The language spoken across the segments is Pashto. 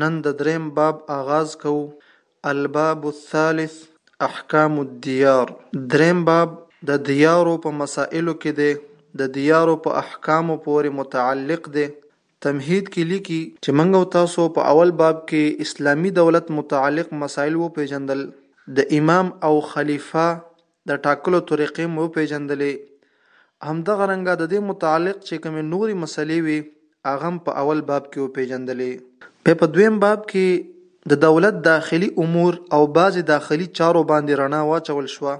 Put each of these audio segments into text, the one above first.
نن د دریم باب آغاز کوو، الباب الثالث، احکام الدیار، دریم باب د دیارو په مسائلو کې دی، د دیارو په احکامو پورې متعلق دی، تمهید کې لیکي، چې موږ او تاسو په اول باب کې اسلامي دولت متعلق مسائل وپېژندل، د امام او خلیفه د ټاکلو طریقې مو وپېژندلې. همدغه رنګه د دې متعلق چې کومې نورې مسئلې وې هغه هم په اول باب کې وپېژندلې. بیا په دویم باب کې د دولت داخلي امور او بعضې داخلي چارو باندې رڼا واچول شوه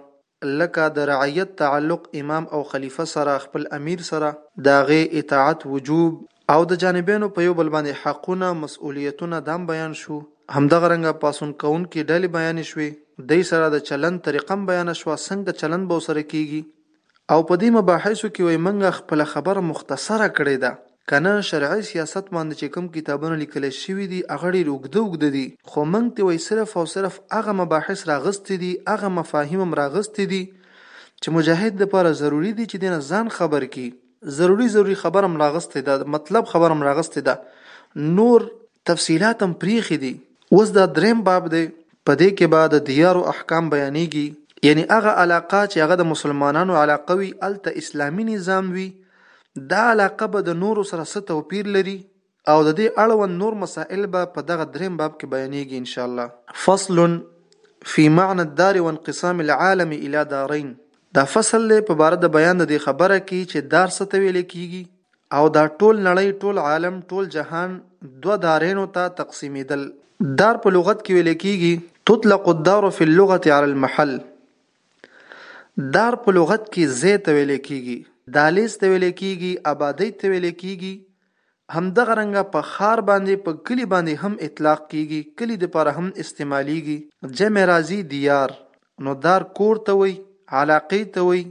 لکه د رعیت تعلق امام او خلیفه سره، خپل امیر سره، د هغه اطاعت وجوب او د جانبینو په یو بل باندې حقونه، مسؤلیتونه دام بیان شو، همدغه رنګه پاڅون کوونکې ډلې بیانې شوې، دوی سره د چلند طریقه هم بیانه شوه، څنګه چلند به ورسره کیږي او په دې مباحثو کې وایي موږ خپله خبره مختصره کړې ده، کنه شرعي سیاست باندې چې کوم کتابونه لیکل شوي دي هغه ډیر اوږده اوږده دي، خو موږ ترې وایي صرف او صرف هغه مباحث راغستې دي، هغه مفاهیم هم راغستې دي چې مجاهد لپاره ضروري دي چې دې نه ځان خبر کړي. ضروري ضروري خبر هم راغستې ده مطلب خبر هم راغستې ده نور تفصيلات هم پريخي دي اوس دا دریم باب دی په دې کې به د دیارو احکام بیانېږي یعنی هغه علاقه چې هغه د مسلمانانو علاقه وي الته اسلامي نظام وي دا علاقه به د نورو سره څه توپیر لري او د دې اړوند نور مسائل به په دغه درېم باب کې بيانېږي ان شاء الله. فصل فی معنی الدار وانقسام العالم الی دارین، دا فصل دی په باره د بیان د دې خبره کې چې دار څه ته ویل کېږي او دا ټول نړۍ، ټول عالم، ټول جهان دوه دارینو ته تقسیمېدل. دار په لغت کې ویل کېږي، تطلق الدار فی اللغة علی المحل، دار په لغت کې ځای ته ویل کېږي، دهلېز ته ویل کېږي، ابادۍ ته ویل کېږي، همدغه رنګه په ښار باندې په کلي باندې هم اطلاق کېږي، کلي دپاره هم استعمالېږي، جمع راځي دیار، نو دار کور ته وایي، علاقې ته وایي،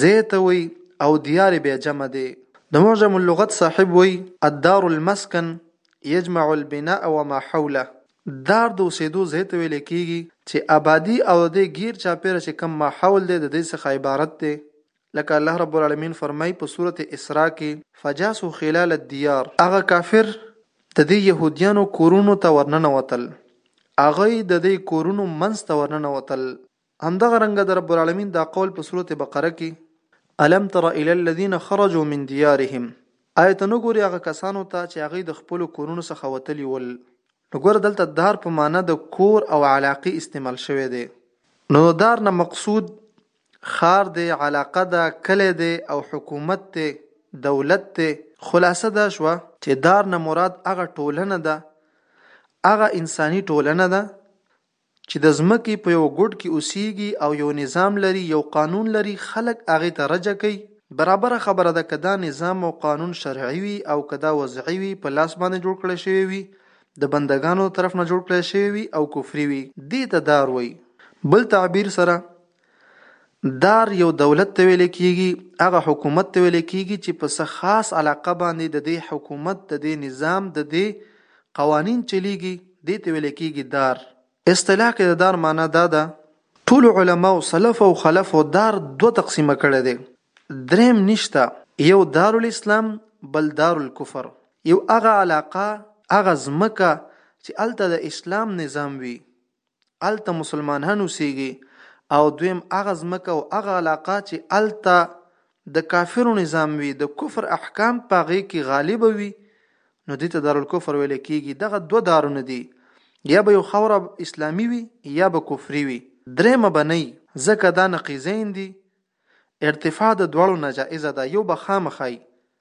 ځای ته وایي او دیار بیا جمع دی. د معجم اللغت صاحب وایي، الدار المسکن یجمع البناء وما حوله، دار د اوسېدو ځای ته ویل کېږي چې ابادي او د دې ګېر چاپېره چې کوم ماحول دی د دې څخه عبارت دی لکه الله رب العالمين فرمائی په سورة اسراء کې، فجاسو خلال الديار، هغه کافر ددې يهوديانو کورونو ته ورننوتل، هغوی ددې کورونو منځ ته ورننوتل، همدغه رنګه د رب العالمين دا قول په سورة بقره کې، الم تر الي الذين خرجوا من ديارهم، آيا ته نه ګورې هغه کسانو ته چې هغوی د خپلو کورونو څخه وتلي ول، نو ګوره دلته دار په معنی د کور او علاقې استعمال شوی دی، نو د دار نه مقصود ښار دی علاقه ده کلی دی او حکومت دی دولت دی خلاصه دا شوه چې دار نه مراد هغه ټولنه ده هغه انساني ټولنه ده چې د ځمکې په یو ګډ کې اوسیږي او یو نظام لري یو قانون لري خلک هغه ته رجع کوي برابر خبره ده کدا نظام او قانون شرعي وي او کدا وضعي وي په لاس باندې جوړ کړی شوی وي د بندګانو طرف نه جوړ کړی شوی وی او کفری وی دی ته دار وای بل تعبیر سره دار یو دولت ته ویل کیږي هغه حکومت ته ویل کیږي چې په څه خاص علاقه باندې د دې حکومت د دې نظام د دې قوانین چلیږي دې ته ویل کیږي دار اصطلاح کې د دار معنی دا ده ټول علما او سلف او خلف او دار دوه تقسیمه کړی دی دریم نشته یو دار الاسلام بل دار الکفر یو هغه علاقه هغه ځمکه چې الته د اسلام نظام وي الته مسلمانان اوسېږي او دویم هغه ځمکه او هغه علاقه چې الته د کافرو نظام وي د کفر احکام په هغې کې غالب وي نو دې ته دارالکفر ویل کېږي دغه دوه دارونه دي یا به یو خاوره اسلامي وي یا به کفري وي درېیمه به نه وي ځکه دا نقیضین دي ارتفاع د دواړو ناجائزه ده یو به خامخا وي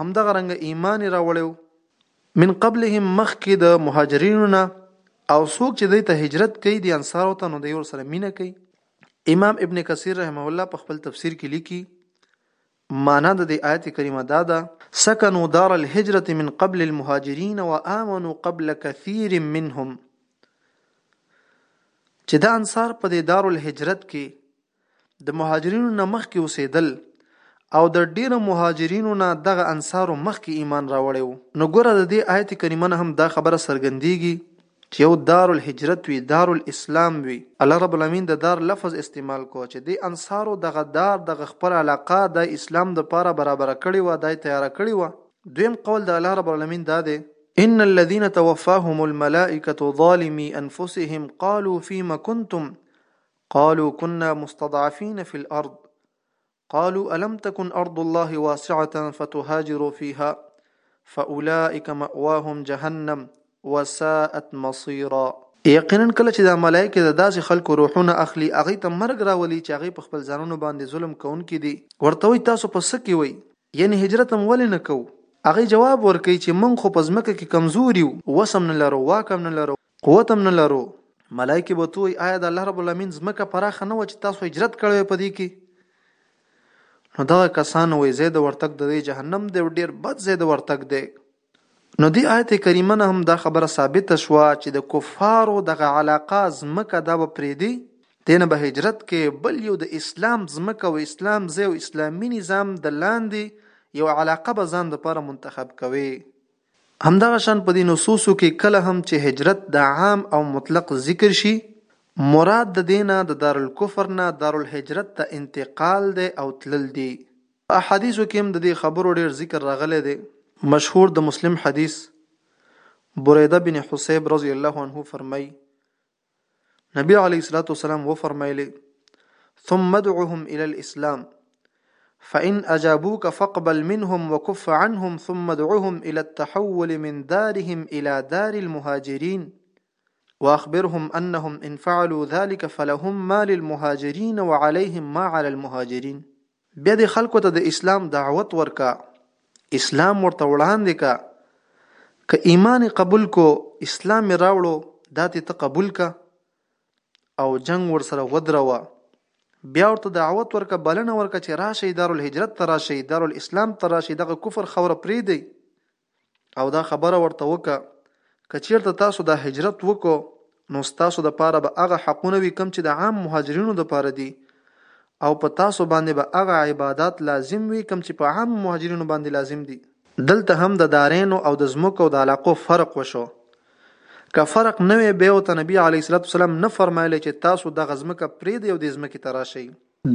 همدغه رنګ ایمان راوړو من قبلهم مخکې د مهاجرینو نه او څوک چې دوی ته هجرت کوي د انصارو ته نو دوی ورسره مینه کوي امام ابن کثیر رحمه الله په خپل تفسیر کې لیکي معنا د دې آیت کریمه دا ده سکنو دار الهجرة من قبل المهاجرین وآمنوا قبل كثير منهم چې د انصار په دې دار الهجرت کې د مهاجرینو نه مخکې اوسیدل او د ډیرو مهاجرینو نه دغه انصارو مخکې ایمان راوړی وو. نو ګوره د دې آیت کریمه نه هم دا خبره څرګندیږي چې یو دار الهجرت وي، دار الاسلام وي، الله رب العالمین د دار لفظ استعمال کو چې دې انصارو دغه دار دغه خپله علاقه د اسلام د پاره برابره کړې وه، دای تیاره کړې وه. دویم قول د الله رب العالمین دا دی. ان الذین توفاهم الملائکة ظالمی انفسهم قالوا فیما کنتم قالوا كنا مستضعفين في الارض قالوا الم تكن ارض الله واسعه فتهاجروا فيها فاولئك مأواهم جهنم وساءت مصيرا یقینا کله چې د ملائکه د داسې خلکو روحونه اخلي هغه ته مرګ راولي چې هغه په خپل ځانونو باندې ظلم کوونکي دي ورته وي تاسو په سکه وي یعنی هجرت هم ولې نه کوو هغه جواب ورکوي چې موږ خو په ځمکه کې کمزوري وو وسم نه لرو واکم نه لرو قوت هم نه لرو ملائکه به تو آیا د الله رب العالمین زمکه پراخه نه و چې تاسو هجرت کړی په دې کې نو دا کسان وې زید ورتګ د جهنم د ډیر بد زید ورتګ دی نو دی آیت کریمه نه هم دا خبره ثابته شو چې د کفارو دغه علاقه زمکه دا به پریدي دینه به هجرت کې بل یو د اسلام زمکه او اسلام زی او اسلامی نظام د لاندې یو علاقه به ځان د لپاره منتخب کوي همدغه شان په دې نصوصو کې کله هم چې هجرت د عام او مطلق ذکر شي مراد د دې نه د دارالکفر نه دارالهجرت ته انتقال دی او تلل دي. په احادیثو کې هم د دې خبرو ډېر ذکر راغلی دی. مشهور د مسلم حدیث، بريده بن حصيب رضي الله عنه فرمايي، نبی علیه الصلاة والسلام و فرمایلی ثم ادعهم الى الاسلام فإن أجابوك فاقبل منهم وكف عنهم ثم ادعهم إلى التحول من دارهم إلى دار المهاجرين وأخبرهم أنهم إن فعلوا ذلك فلهم ما للمهاجرين وعليهم ما على المهاجرين بیا دې خلکو ته د اسلام دعوت ورکا اسلام ورته وړاندې کا که ایمان قبول کو اسلام راوړو داتې ته قبول کا او جنگ ور سره ودروه بیا ورته دعوت ورکا بلنه ورکا چې راشي دارالهجرت ته راشي دارالاسلام ته راشي دغه کفر خوره پرې دی او دا خبره ورته وکړه که چیرته تاسو دا هجرت وکړو نو ستاسو د پاره به هغه حقونه وي کوم چې د عام مهاجرینو د پاره دي او په تاسو باندې به هغه عبادت لازم وي کوم چې په عام مهاجرینو باندې لازم دي دلته هم د دارینو او د زمکو د علاقو فرق وشو که فرق نه وي به او ته نبی علیه السلام نه فرمایلی چې تاسو د غزمکه پرې دی او د زمکه تراشي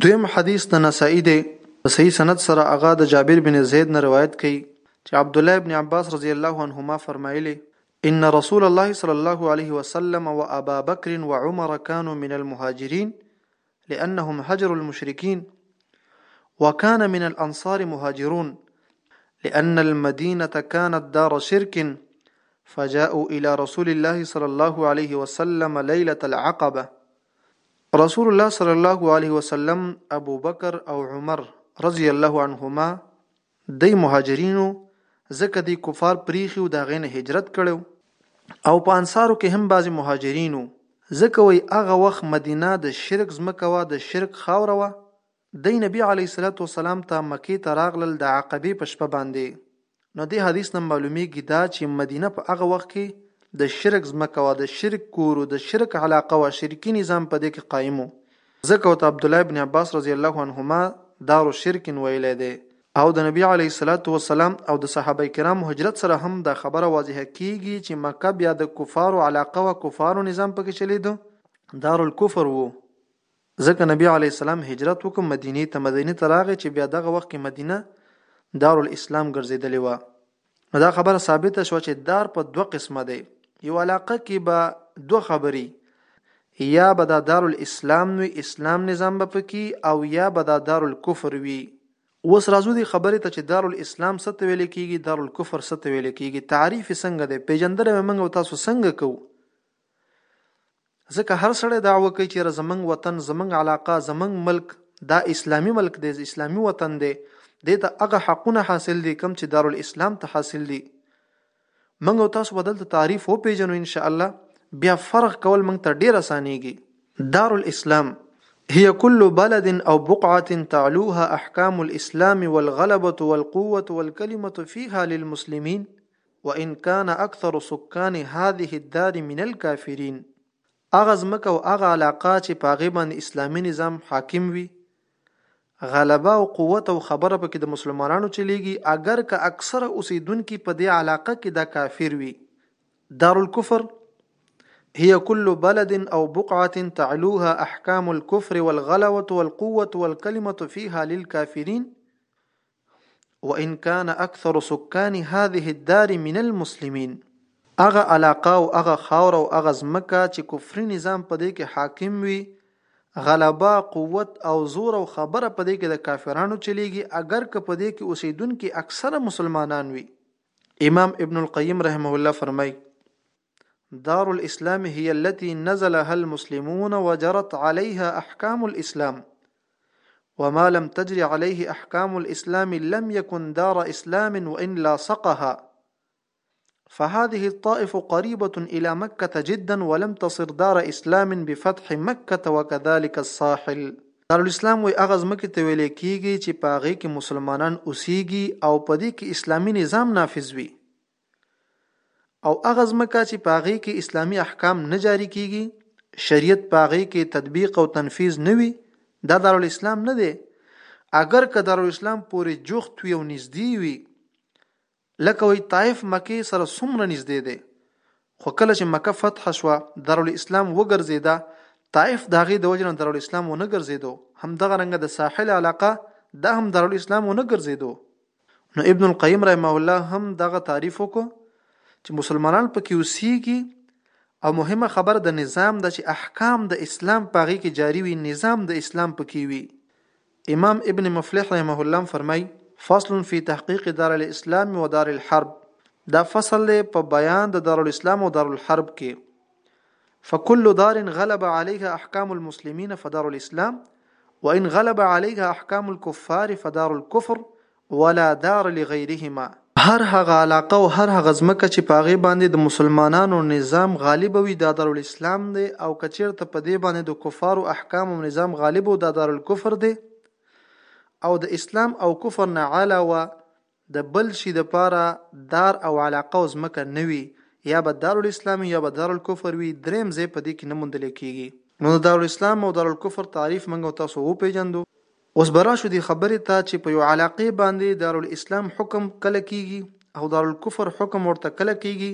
دویم حدیث د نسائی دی په صحیح سند سره هغه د جابر بن زید نه روایت کوي چې عبدالله ابن عباس رضی الله عنهما فرمایلي ان رسول الله صلی الله علیه وسلم و ابا بکر و عمر كانوا من المهاجرين لانهم هجروا المشركين وكان من الانصار مهاجرون لان المدينه كانت دار شرك فجاءوا الى رسول الله صلى الله عليه وسلم ليله العقبه رسول الله صلی الله علیه وسلم ابو بکر او عمر رضی الله عنهما دی مهاجرینو ځکه دی کفار پریخي او دا غینه هجرت کړو او په انصارو کې هم بعضی مهاجرینو ځکه وای هغه وخت مدینه د شرک زمکه وا د شرک خاور وا دی نبی علیه الصلوة والسلام ته مکې ته راغلل د عقبې په شپه باندې، نو دې حدیث نه معلومیږي دا چې مدینه په هغه وخت کې د شرک ځمکه وه، د شرک کور و، د شرک علاقه وه، شرکي نظام په دې کې قایم و، ځکه ورته عبدالله ابن عباس رضی الله عنهما دار شرک ویلی دی او د نبی علیه الصلوة والسلام او د صحابه کرامو هجرت سره هم دا خبره واضحه کیږي چې مکه بیا د کفارو علاقه وه، کفارو نظام پکې چلیده، دار الکفر و، ځکه نبی علیه السلام هجرت وکړ مدینې ته مدینې ته راغی چې بیا دغه وخت کې مدینه دارالاسلام ګرځېدلې وه نو دا خبره ثابته شوه چې دار په دوه قسمه دی یو علاقه کې به دوه خبرې یا به دا دارالاسلام وي اسلام نظام به پکې او یا به دا دارالکفر وي اوس راځو دې خبرې ته چې دارالاسلام څه ته ویل کېږي دارالکفر څه ته ویل کېږي تعریف یې څنګه دی پېژندنه به موږ تاسو څنګه کوو ځکه هر سړی دعوه کوي چې زمنګ وطن زمنګ علاقه زمنګ ملک دا اسلامی ملک دی اسلامی وطن دی دې ته هغه حقونه حاصل دي کم چې دارالاسلام ته حاصل دي منګ او تاسو بدل ته تعریف و پیژنو ان شاء الله بیا فرق کول منګ ته ډیر اسانيږي دارالاسلام هي كل بلد او بقعه تعلوها احکام الاسلام والغلبه والقوه والكلمه فيها للمسلمين وان کان اکثر سکان هذه الدار من الکافرین هغه ځمکه او هغه علاقه چې په هغې باندې اسلامي نظام حاکم وي غلبه او قوت او خبره پکې د مسلمانانو چلیږي اگر که اکثره اوسیدونکي په دې علاقه کې د کافر وي دار الكفر هي كل بلد او بقعه تعلوها احکام الكفر والغلوه والقوه والكلمه فيها للكافرين وان كان اکثر سکان هذه الدار من المسلمين اغه علاقه او اغه خاور او اغه زمکه چې کفري نظام په دې کې حاکم وي غلبه قوت او زور او خبره په دې کې د کافرانو چلیږي اگر که په دې کې اوسیدونکو اکثره مسلمانان وي امام ابن القیم رحمه الله فرمای دار الاسلام هي التي نزلها المسلمون وجرت عليها احکام الاسلام وما لم تجري عليه احکام الاسلام لم يكن دار اسلام وان لاصقها فهذه الطائف قريبة الى مكة جدا ولم تصر دار اسلام بفتح مكة وكذلك الساحل دارالاسلام وی هغه ځمکې ته ویل کیږي چې په هغې کې مسلمانان اوسیږي او په دې کې اسلامي نظام نافذ وي او هغه ځمکه چې په هغې کې اسلامي احکام نه جاري کیږي شریعت په هغې کې تطبیق او تنفیذ نه وي دا دارالاسلام نه دی اگر که دارالاسلام پورې جوخت وي او نږدې وي لکه وایي طایف مکې سره څومره نږدې دی خو کله چې مکه فتح شوه، دارالاسلام وګرځېده، طائف د هغې د وجې نه دارالاسلام ونه ګرځېدو، همدغه رنګه د ساحل علاقه دا هم دارالاسلام ونه ګرځېدو. نو ابن القيم رحمه الله هم دغه تعريف وکړو چې مسلمانان په کې اوسېږي او مهمه خبره د نظام ده چې احکام د اسلام په هغې کې جاري وي، نظام د اسلام په کې وي. امام ابن مفلح رحمه الله فرمای فصل فی تحقیق دار الاسلام و دار الحرب دا فصل دی په بیان د دار الاسلام او دار الحرب کې فكل دار غلب عليها احکام المسلمین فدار الاسلام وان غلب عليها احکام الكفار فدار الكفر ولا دار لغیرهما. هر هغه علاقه او هر هغه ځمکه چې په هغې باندې د مسلمانانو نظام غالب وي دا دارالاسلام دی او که چېرته په دې باندې د کفارو احکام او نظام غالب وو دا دارالکفر دی او د اسلام او کفر نه علاوه د بل شي لپاره دار او علاقه او ځمکه نه وي یا به دارالاسلام یا به دارالکفر وي دریم ځای په دې کې نه موندل کېږي. نو د دارالاسلام او دارالکفر تعریف موږ او تاسو وپېژندو. اوس به راشو دې خبرې ته چې په یو علاقې باندې دارالاسلام حکم کله کیږي او دارالکفر حکم ورته کله کیږي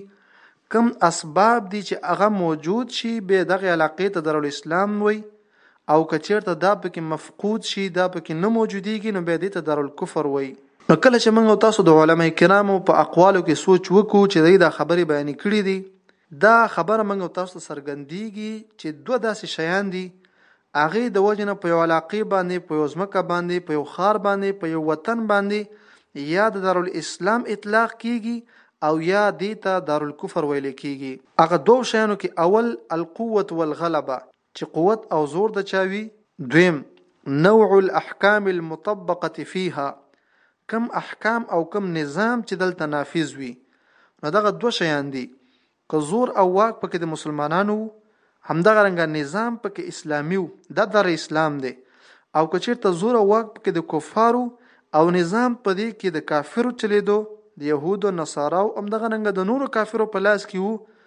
کم اسباب دي چې هغه موجود شي به دغه علاقې ته دارالاسلام وي او کچیرته دا پکې مفقود شي دا پکې نه موجودیږي نو به دې ته دارالکفر وي نو کله چې موږ تاسو د علما کرامو په اقوالو کې سوچ وکړو چې دا خبرې بیان کړې دي دا خبره موږ او تاسو ته څرګندېږي چې دوه داسې شیان دي، هغې د وجې نه په یو علاقې باندې، په یو ځمکه باندې، په یو ښار باندې، په یو وطن باندې یا د دارالاسلام اطلاق کېږي او یا دې ته دارالکفر ویلې کېږي. هغه دوو شیانو کې اول القوة والغلبه چې قوت او زور د چا وي؟ دویم، نوع الاحکام المطبقة فيها، کوم احکام او کوم نظام چې دلته نافذ وي، نو دغه دوه شیان دي، که زور او واک پکې د مسلمانانو وو، همدغه رنګه نظام پکې اسلامي وو، دا در اسلام دی، او که چېرته زور او واک پکې د کفارو او نظام په دې کې د کافرو چلېدو، د یهودو، نصاراو همدغه رنګه د نورو کافرو په لاس کې وو،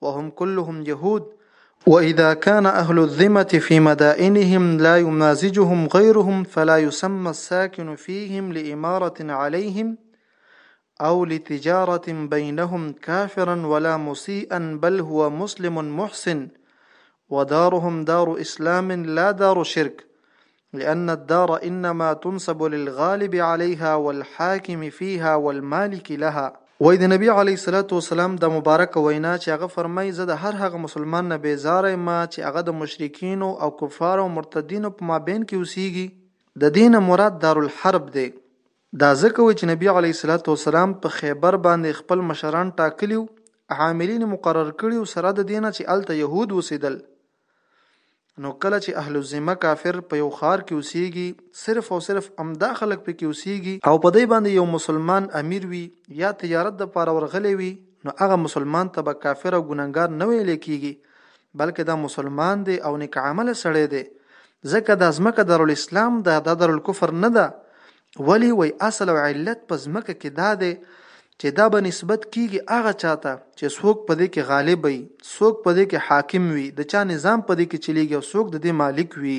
وهم كلهم يهود وإذا كان أهل الذمة في مدائنهم لا يمازجهم غيرهم فلا يسمى الساكن فيهم لإمارة عليهم أو لتجارة بينهم كافرا ولا مسيئا بل هو مسلم محسن ودارهم دار إسلام لا دار شرك لأن الدار انما تنسب للغالب عليها والحاکم فيها والمالک لها. وایي د نبي علیه الصلوة والسلام دا مبارکه وینا چې هغه فرمایي زه د هر هغه مسلمان نه بیزاره یم چې هغه د مشرکینو او کفارو او مرتدینو په مابین کې اوسیږي ددې نه مراد دارالحرب دی دا ځکه وایي چې نبي علیه الصلوة والسلام په خیبر باندې خپل مشران ټاکلي او عاملین یې مقرر کړي وو سره ددې نه چې هلته یهود اوسیدل نو کله چې اهل الذمه کافر په یو خار کې اوسېږي صرف او صرف امدا خلک په کې اوسېږي او په دې باندې یو مسلمان امیر وي یا تجارت د پاره ورغلی وي نو هغه مسلمان ته به کافر او ګناګار نه ویل کېږي بلکې دا مسلمان دی او نیک عمل سړی دی ځکه د ځمکه دارالاسلام ده دا دارالکفر نه ده ولی وای اصل او علت په ځمکه کې دا دی چې دا به نسبت کیږي هغه چاته چې څوک په دې کې غالب وي څوک په دې کې حاکم وي د چا نظام په دې کې چلیږي او څوک د دې مالک وي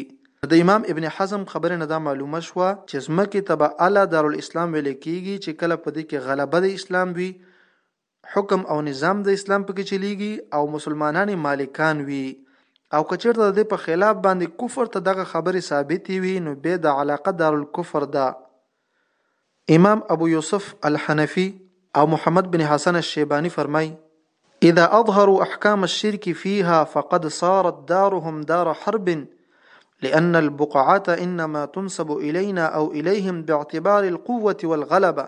د امام ابن حزم خبره نه دا معلومه شو چې زمکه تبع اعلی دارالاسلام ویل کیږي چې کله په دې کې غلبه د اسلام وي حکم او نظام د اسلام پکې چلیږي او مسلمانان مالکان وي او کچیرته د دې په خلاف باندې کفر ته دغه خبرې ثابتې وي نو به د علاقه دار الکفر ده امام ابو یوسف الحنفی او محمد بن حسن الشیبانی فرمای اذا اظهروا احکام الشرك فيها فقد صارت دارهم دار حرب لأن البقعة إنما تنسب إلينا أو إليهم باعتبار القوة والغلبة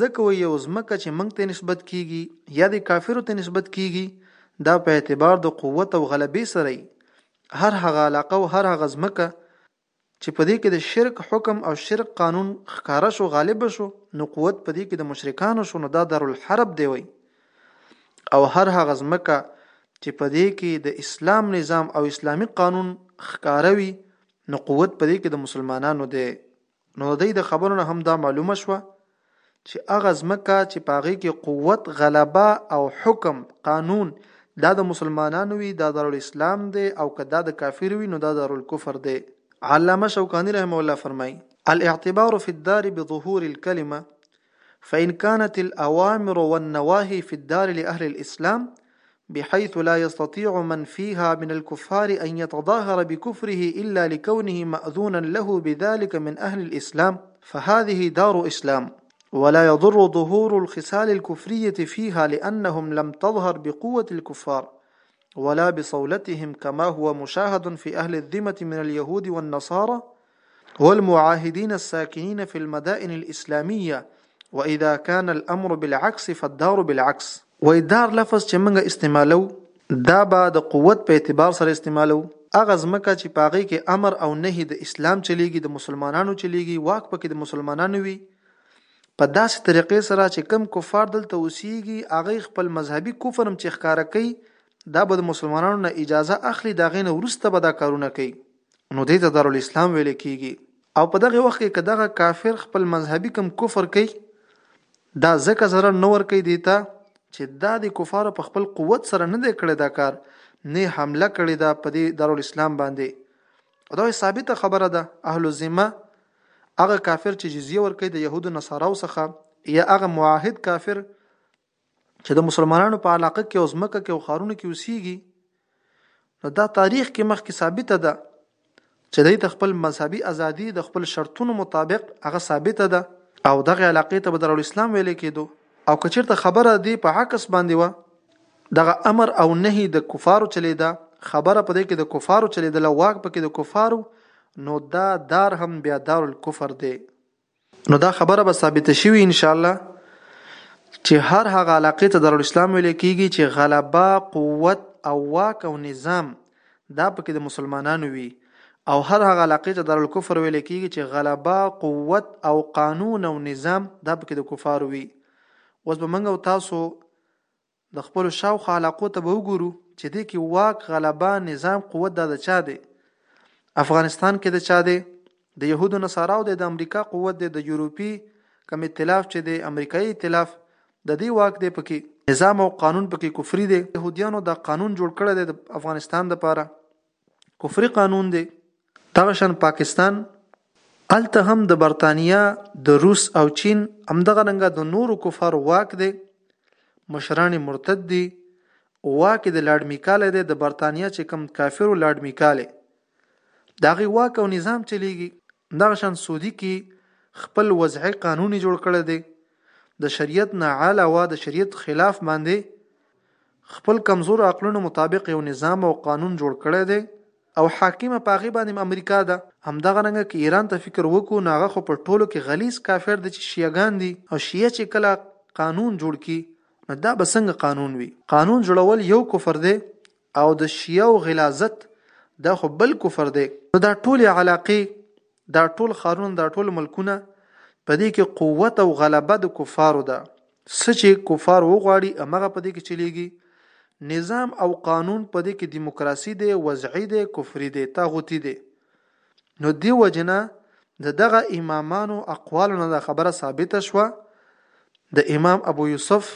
ځکه وایي یو ځمکه چې موږ ته نسبت کیږي یا دې کافرو ته نسبت کیږي دا په اعتبار د قوت او غلبې سره یي هر هغه علاقه او هر هغه ځمکه چې په دې کې د شرک حکم او شرک قانون ښکارا شو غالب شو نو قوت په دې کې د مشرکانو شو نو دا دارالحرب دی وایي او هر هغه ځمکه چې په دې کې د اسلام نظام او اسلامی قانون ښکاروي نو قوت په دې کې د مسلمانانو دی نو د دې د خبرو نه هم دا معلومه شوه چې هغه ځمکه چې پاغې کې قوت غلبه او حکم قانون دا د مسلمانانو وي دا دارل اسلام دی او که دا د کافر وي نو دا دارل کفر دی علامه شوکانی رحمه الله فرمایي الاعتبار في الدار بظهور الكلمه فإن كانت الأوامر والنواهي في الدار لأهل الإسلام بحيث لا يستطيع من فيها من الكفار أن يتظاهر بكفره إلا لكونه مأذونا له بذلك من أهل الإسلام فهذه دار إسلام ولا يضر ظهور الخسال الكفرية فيها لأنهم لم تظهر بقوة الكفار ولا بصولتهم كما هو مشاهد في أهل الذمة من اليهود والنصارى والمعاهدين الساكنين في المدائن الاسلاميه واذا كان الامر بالعكس فالدار بالعكس وای دار لفظ چې موږ استعمالو دا به د قوت په اعتبار سره استعمالو هغه ځمکه چې پاغې کې امر او نهي د اسلام چلیږي د مسلمانانو چلیږي واک پکې د مسلمانانو وي په داسې طریقې سره چې کم کفار دلته اوسیږي هغه خپل مذهبي کفر هم چې ښکارا کوي دا به د مسلمانانو نه اجازه اخلي دا غینه ورسته به دا کارونه کوي نو دې ته دارالاسلام ویل کیږي او په دغه وخت کې کداغه کافر خپل مذهبي کم کفر کوي دا ځکه zarar نه ور کوي دیتا چې دا د کفارو په خپل قوت سره نه دی کړی دا کار نه حمله کړې ده په دې دارالاسلام باندې او دا ثابته خبره ده اهل الذمه هغه کافر چې جزیه ورکړي د يهودو نصاراو څخه یا هغه معاهد کافر چې د مسلمانانو په علاقه کې او ځمکه کې او ښارونو کې اوسېږي نو دا تاریخ کې مخکې ثابته ده چې دوی ته خپل مذهبي ازادي د خپل شرطونو مطابق هغه ثابته ده او دغه علاقې ته به دارالاسلام ویل کېدو او که چېرته خبره دی په عکس باندې وه دغه امر او نهي د کفارو چلېده خبره په دې کې د کفارو چلېدله واک پکې د کفارو نو دا دار هم بیا دارالکفر دی نو دا خبره به ثابته شي ان شاء الله چې هر هغه علاقې ته دارالاسلام ویل کیږي چې غلبه قوت او واک او نظام دا پکې د مسلمانانو وي او هر هغه علاقې ته دارالکفر ویل کیږي چې غلبه قوت او قانون او نظام دا پکې د کفارو وي اوس به منګه تاسو د خپلو شاوخوا علاقو ته به وګورو چې دې کې واک، غلبه، نظام، قوت دا د چا دی؟ افغانستان کې د چا دی؟ د يهودو نصاراو دی، د امریکا قوت دی، د یورپي کم ائتلاف چې دی، امریکایي ائتلاف د دې واک دی پکې. نظام او قانون پکې کفري دی، يهوديانو دا قانون جوړ کړی دی د افغانستان لپاره. کفري قانون دی دغه شان پاکستان الته هم د برتانیا د روس او چین همدغه رنګه د نورو کفارو واک دی مشران مرتد دي واک د لارډ میکاله دی د برتانیا چې کم کافرو لارډ میکاله داغي واک او نظام چلیږي دغه شان سعودي کې خپل وضعي قانون جوړ کړی دی د شریعت نه علاوه د شریعت خلاف باندې خپل کمزور عقلونو مطابق یو نظام او قانون جوړ کړی دی او حاکمه پاغي باندې امریکا ده همدغه رنګه کې ایران ته فکر وکړو ناغه خو په ټولو کې غلیظ کافر دي چې شیعاګان دي او شیعه چې کله قانون جوړ کی نو دا به څنګه قانون وي قانون جوړول یو کفر دی او د شیعو غلاظت دا خو بل کفر دی. نو دا ټولې علاقې، دا ټول ښارونه، دا ټول ملکونه په دې کې قوت او غلبه د کفارو ده، څه چې کفار وغواړي همغه په دې کې چلېږي، نظام او قانون په دې کې دیموکراسي دی، وضعي دی، کفري دی، طاغوتي دی. نو دې وجې نه د دغه امامانو اقوالو نه دا خبره ثابته شوه، د امام ابو یوسف،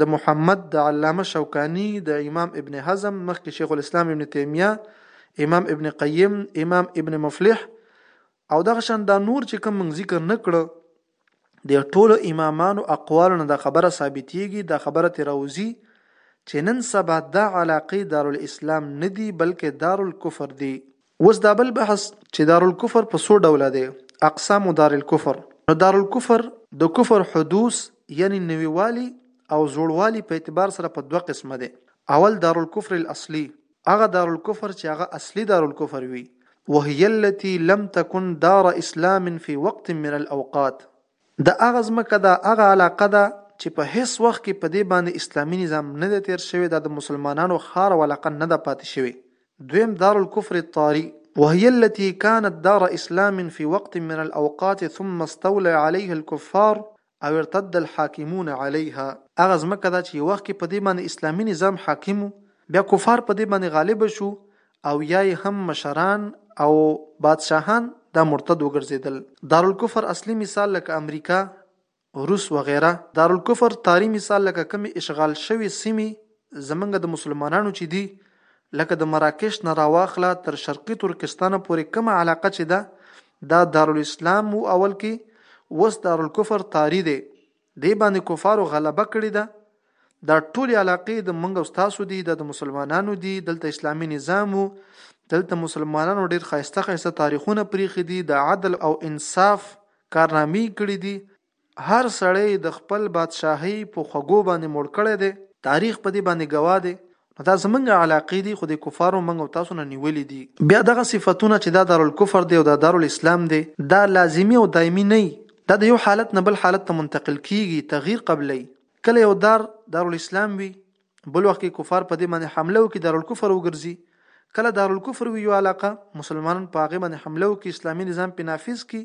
د محمد د علامه شوکاني د امام ابن حزم مخکې شیخ الاسلام ابن تیمیه امام ابن قیم امام ابن مفلح او دغه شان دا نور چې کوم موږ ذکر نه کړو د ټولو امامانو اقوال نه دا خبره ثابتېږي دا خبره تر اوزي چې نن سبا دا علاقې دارالاسلام نه دي بلکې دارالکفر دي اوس دا بل بحث چې دارالکفر په څو ډوله دی، اقسام دار الکفر، نو دارالکفر د کفر حدوث یعنی نوی والی او زوړوالی په اعتبار سره په دوه قسمه دی، اول دارالکفر الاصلی، هغه دارالکفر چې هغه اصلی دارالکفر وی، وهی التی لم تکن دار اسلام فی وقت من الاوقات، دا هغه ځمکه ده، هغه علاقه ده، چې په هېڅ وخت کې په دې باندې اسلامي نظام نه دی تېر شوی، دا د مسلمانانو ښار او علاقه نه ده پاتې شوې. دویم، دار الکفر الطاري، وهي التي كانت دار اسلام في وقت من الاوقات ثم استولي عليها الكفار او ارتد الحاکمون عليها، هغه ځمکه ده، چې یو وخت کې په دې باندې اسلامي نظام حاکم و، بیا کفار په دې باندې غالب شو او یا یې هم مشران او بادشاهان دا مرتد وګرځېدل دارالکفر اصلي مثال لکه امریکا روس وغیره دارالکفر تاری مثال لکه کمی اشغال شوی سیمی زمنګ د مسلمانانو چې دی لکه د مراکش نه راواخله تر شرقي ترکستان پورې کومه علاقه چې ده دا دارالاسلام وو اول کې وس دارالکفر تاری دی دی باندې کفارو غلبه کړې ده دا ټولې علاقې د منګ او ستاسو دي دا د مسلمانانو دي دلته اسلامي نظام وو دلته مسلمانانو ډېر خایسته خایسته تاریخونه پریخي دي د عدل او انصاف کارنامې کړې دي هر سړی د خپل بادشاهي په خوګو باندې مړ کړی دی تاریخ په دې باندې گواه دی نو دا زمونږ علاقې دي خو دې کفارو مونږ او تاسو نه نیولې دي. بیا دغه صفتونه چې دا دارالکفر دی او دا دارالاسلام دی دا لازمي او دایمي نه يي دا د یو حالت نه بل حالت ته منتقل کیږي تغیر قبلوي کله یو دار دارالاسلام وي بل وخت کې کفار په دې باندې حمله وکړي دارالکفر وګرځي کله دارالکفر وي یو علاقه مسلمانان په هغه باندې حمله وکړي اسلامي نظام پې نافذ کړي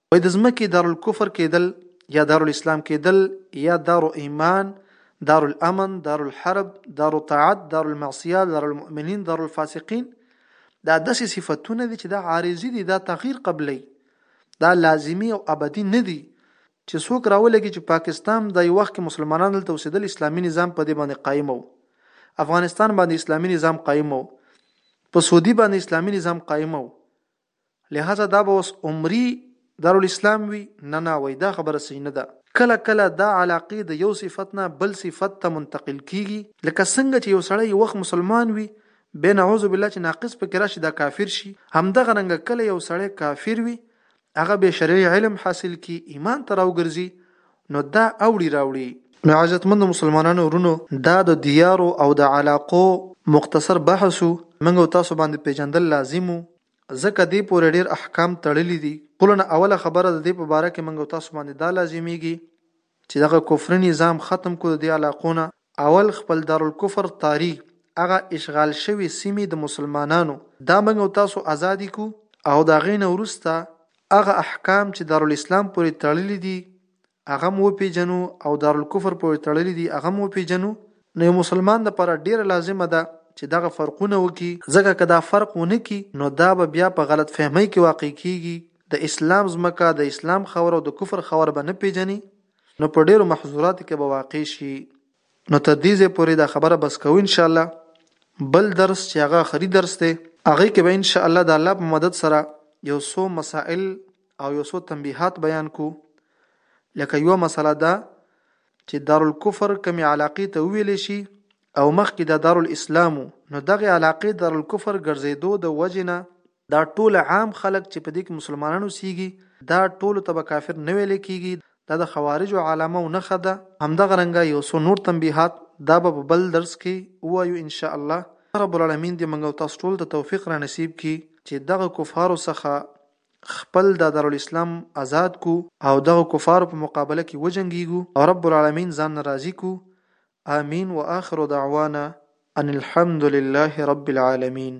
وای د ځمکې دارالکفر کېدل یا دارالاسلام کېدل یا دار ایمان دارالامن دارالحرب دارالطاعت دارالمعصیه دارالمؤمنین دارالفاسقین دا داسې صفتونه دي چې دا عارضي دي دا تغییر قبلي دا لازمی او ابدي نه دي چې څوک راولګي چې پاکستان د یو وخت کې مسلمانان دلته اوسېدل اسلامي نظام په دې باندې قایم وو افغانستان باندې اسلامي نظام قایم وو په سعودي باندې اسلامي نظام قایم وو لهذا دا به اوس عمري دارالاسلام وي؟ نه نه وایي دا خبره صحیح نه ده. کله کله دا علاقې د یو صفت نه بل صفت ته منتقل کېږي. لکه څنګه چې یو سړی یو وخت مسلمان وي بیا نعوذ بالله چې ناقص پکې راشي دا کافر شي همدغه رنګه کله یو سړی کافر وي هغه بیا شرعي علم حاصل کړي ایمان ته راوګرځي نو دا اوړي راوړي. نو عزتمندو مسلمانانو ورونو دا د دیارو او د علاقو مختصر بحث وو موږ او تاسو باندې پیژندل لازم وو ځکه دې پورې ډیر احکام تړلي دي ټولو نه اوله خبره د دې په باره کې موږ او تاسو باندې دا لازمیږي چې دغه کفري نظام ختم کړو د دې علاقو نه اول خپل دارالکفر طاري، هغه اشغال شوې سیمې د مسلمانانو، دا موږ او تاسو ازادې کړو، او د هغې نه وروسته هغه احکام چې دارالاسلام پورې تړلي دي هغه هم وپېژنو او دارالکفر پورې تړلي دي هغه هم وپېژنو، نو یو مسلمان لپاره ډېره لازمه ده چې دغه فرقونه وکړي، ځکه که دا فرق ونه کړي نو دا به بیا په غلط فهمۍ کې واقع کېږي، د اسلام ځمکه، د اسلام خاوره او د کفر خاوره به نه پېژني، نو په ډیرو محظوراتو کې به واقع شي نو تر دې ځای پورې دا خبره بس کوو ان شاء الله بل درس چې هغه اخري درس دی هغه کې به ان شاء الله د الله په مدد سره یو څو مسائل او یو څو تنبیحات بیان کو لکه یو مسله ده چې دارالکفر کمی علاقې ته ویل شي او مخکې د دارالاسلام نو دغه علاقې دارالکفر ګرځېدو د وجنه دا ټول عام خلک چې په دې کې مسلمانان اوسیږي دا ټولو ته به کافر نه ویل کیږي دا د خوارجو علامه او نښه ده همدغه رنګه یو څو نور تنبیهات دا به په بل درس کې ووایو ان شاء الله رب العالمین دې موږ او تاسو ټول ته توفیق را نصیب کړي چې دغه کفارو څخه خپل د دارالاسلام آزاد کو او دغه کفارو په مقابله کې وجنګیږو او رب العالمین ځان راضي کو آمین واخر دعوانا ان الحمد لله رب العالمین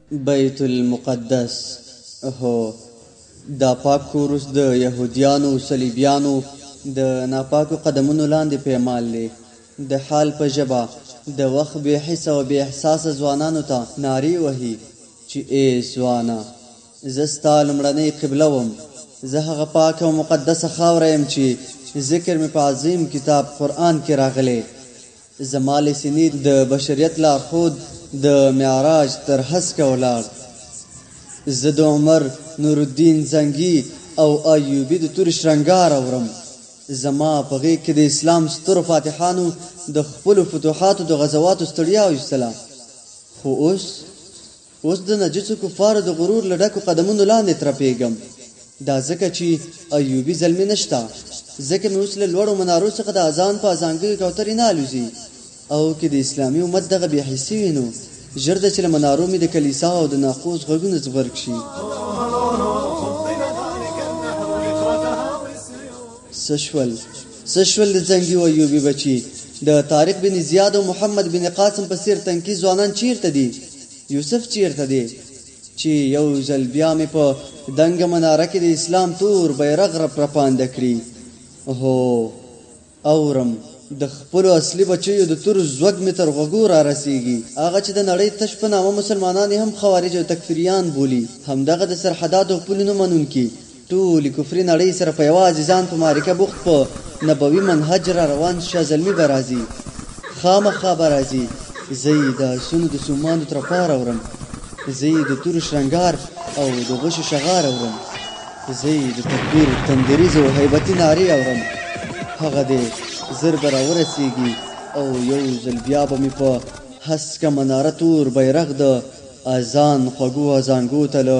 بیت المقدس، هو، دا پاک کور اوس د یهودیانو، صلیبیانو، د ناپاکو قدمونو لاندې پیمال دی. د حال په ژبه، د وخت بې حسه او بې احساسه ځوانانو ته نارې وهي چې ای ځوانه! زه ستا لومړنۍ قبله وم، زه هغه پاکه او مقدسه خاوره یم چې ذکر مې په عظیم کتاب قرآن کې راغلی، زما له سینې د بشریت لارښود د معراج تر هسکه ولاړ. زه د عمر، نورالدین، زنګي او ایوبي د تورې شرنګار اورم. زما په غېږ کې د اسلام سترو فاتحانو د خپلو فتوحاتو د غزواتو ستړیا ویستله. خو اوس؟ اوس د نجسو کفارو د غرور له ډکو قدمونو لاندې ترپېږم، دا ځکه چې ایوبي زلمی نشته، ځکه مې اوس له لوړو منارو څخه د اذان په اذانګیو کوترې نه الوزي او که د اسلامي امت دغه بې حسي وي نو ژر ده چې له منارو مې د کلیساو د ناقوس غږونه ځغورک شي. څه شول څه شول د زنګي او ایوبي بچي، د طارق بن زیاد او محمد بن قاسم په څېر تنکي ځوانان چېرته دي؟ یوسف چیرته دې چې یو ځل بیا مې په دنګه مناره کې د اسلام تور بیرغ رپرپانده کړي؟ هو! اورم، د خپلو اصلي بچیو د تور ځوږ مې تر غوږو رارسیږي. هغه چې د نړۍ تش په نامه مسلمانان یې هم خوارج او تکفیریان بولي، همدغه د سرحداتو او پولو نه منونکي، ټولي کفري نړۍ سره په يوازي ځان په معرکه بوخت په نبوي منهج را روان شه زلمي به راځي خامخا به راځي زه يي د اسونو د سوماندو ترپار اورم زه يي د تورو شرنګار او د غشو شغار اورم زه يي د تکبير تندريزو هيبتي نارې اورم هغه دي زر به راورسيږي او يو ځل بيا به مي په هسکه مناره تور بيرغ د اذان خوږو اذانګو ته له